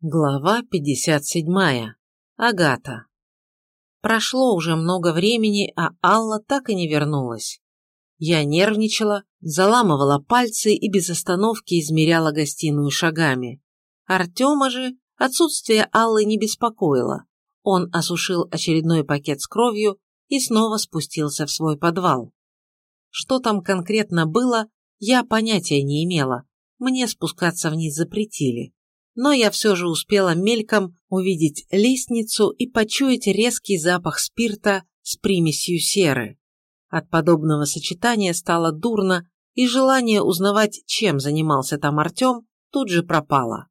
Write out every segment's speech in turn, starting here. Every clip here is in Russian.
Глава 57. Агата. Прошло уже много времени, а Алла так и не вернулась. Я нервничала, заламывала пальцы и без остановки измеряла гостиную шагами. Артема же отсутствие Аллы не беспокоило. Он осушил очередной пакет с кровью и снова спустился в свой подвал. Что там конкретно было, я понятия не имела. Мне спускаться вниз запретили но я все же успела мельком увидеть лестницу и почуять резкий запах спирта с примесью серы. От подобного сочетания стало дурно, и желание узнавать, чем занимался там Артем, тут же пропало.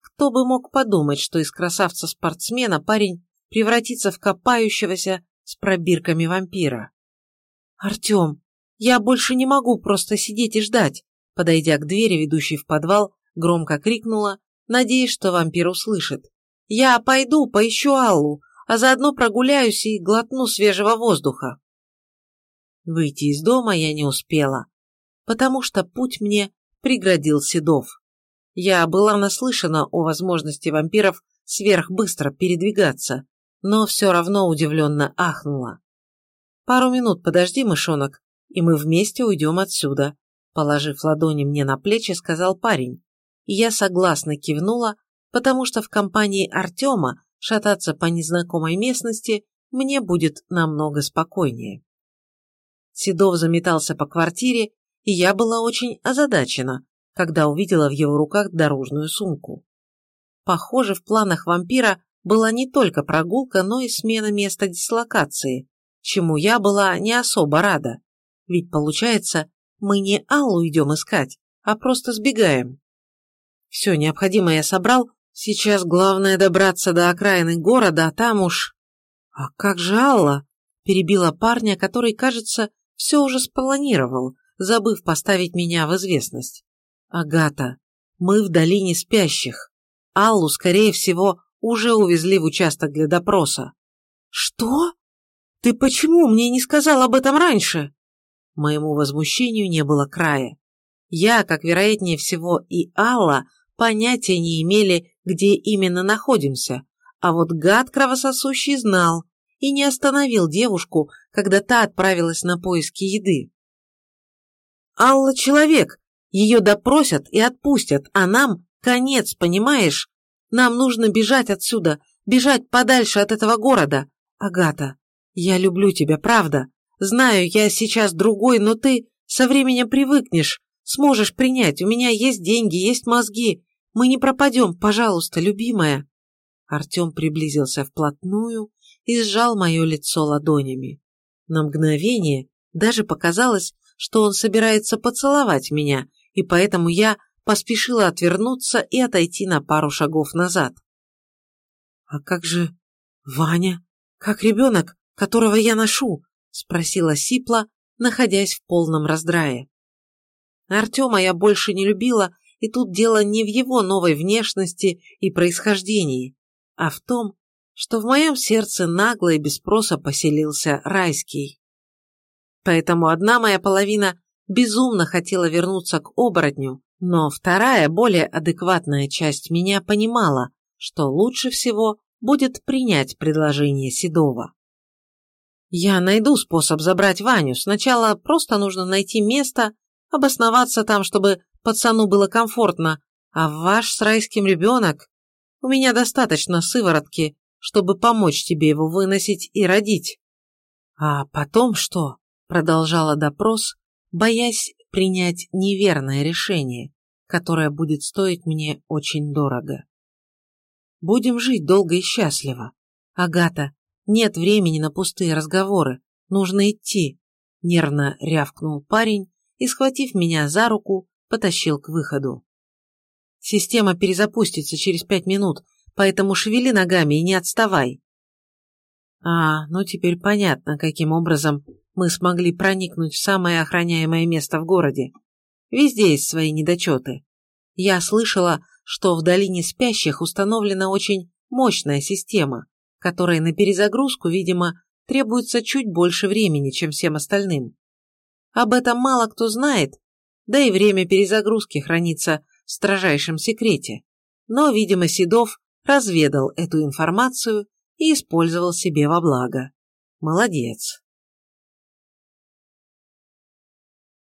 Кто бы мог подумать, что из красавца-спортсмена парень превратится в копающегося с пробирками вампира. «Артем, я больше не могу просто сидеть и ждать», подойдя к двери, ведущей в подвал, громко крикнула надеясь, что вампир услышит. «Я пойду, поищу Аллу, а заодно прогуляюсь и глотну свежего воздуха». Выйти из дома я не успела, потому что путь мне преградил Седов. Я была наслышана о возможности вампиров сверхбыстро передвигаться, но все равно удивленно ахнула. «Пару минут подожди, мышонок, и мы вместе уйдем отсюда», положив ладони мне на плечи, сказал парень, я согласно кивнула, потому что в компании Артема шататься по незнакомой местности мне будет намного спокойнее. Седов заметался по квартире, и я была очень озадачена, когда увидела в его руках дорожную сумку. Похоже, в планах вампира была не только прогулка, но и смена места дислокации, чему я была не особо рада. Ведь, получается, мы не Аллу идем искать, а просто сбегаем. Все необходимое я собрал, сейчас главное добраться до окраины города, а там уж... А как же Алла? Перебила парня, который, кажется, все уже спланировал, забыв поставить меня в известность. Агата, мы в долине спящих. Аллу, скорее всего, уже увезли в участок для допроса. Что? Ты почему мне не сказал об этом раньше? Моему возмущению не было края. Я, как вероятнее всего и Алла, понятия не имели, где именно находимся, а вот гад кровососущий знал и не остановил девушку, когда та отправилась на поиски еды. «Алла человек, ее допросят и отпустят, а нам конец, понимаешь? Нам нужно бежать отсюда, бежать подальше от этого города. Агата, я люблю тебя, правда. Знаю, я сейчас другой, но ты со временем привыкнешь, Сможешь принять, у меня есть деньги, есть мозги. Мы не пропадем, пожалуйста, любимая. Артем приблизился вплотную и сжал мое лицо ладонями. На мгновение даже показалось, что он собирается поцеловать меня, и поэтому я поспешила отвернуться и отойти на пару шагов назад. «А как же Ваня? Как ребенок, которого я ношу?» – спросила Сипла, находясь в полном раздрае. Артема я больше не любила, и тут дело не в его новой внешности и происхождении, а в том, что в моем сердце нагло и без спроса поселился райский. Поэтому одна моя половина безумно хотела вернуться к оборотню, но вторая, более адекватная часть меня понимала, что лучше всего будет принять предложение Седова. Я найду способ забрать Ваню. Сначала просто нужно найти место, обосноваться там, чтобы пацану было комфортно, а ваш с райским ребенок... У меня достаточно сыворотки, чтобы помочь тебе его выносить и родить. А потом что? Продолжала допрос, боясь принять неверное решение, которое будет стоить мне очень дорого. Будем жить долго и счастливо. Агата, нет времени на пустые разговоры, нужно идти, нервно рявкнул парень и, схватив меня за руку, потащил к выходу. Система перезапустится через пять минут, поэтому шевели ногами и не отставай. А, ну теперь понятно, каким образом мы смогли проникнуть в самое охраняемое место в городе. Везде есть свои недочеты. Я слышала, что в долине спящих установлена очень мощная система, которой на перезагрузку, видимо, требуется чуть больше времени, чем всем остальным. Об этом мало кто знает, да и время перезагрузки хранится в строжайшем секрете. Но, видимо, Седов разведал эту информацию и использовал себе во благо. Молодец.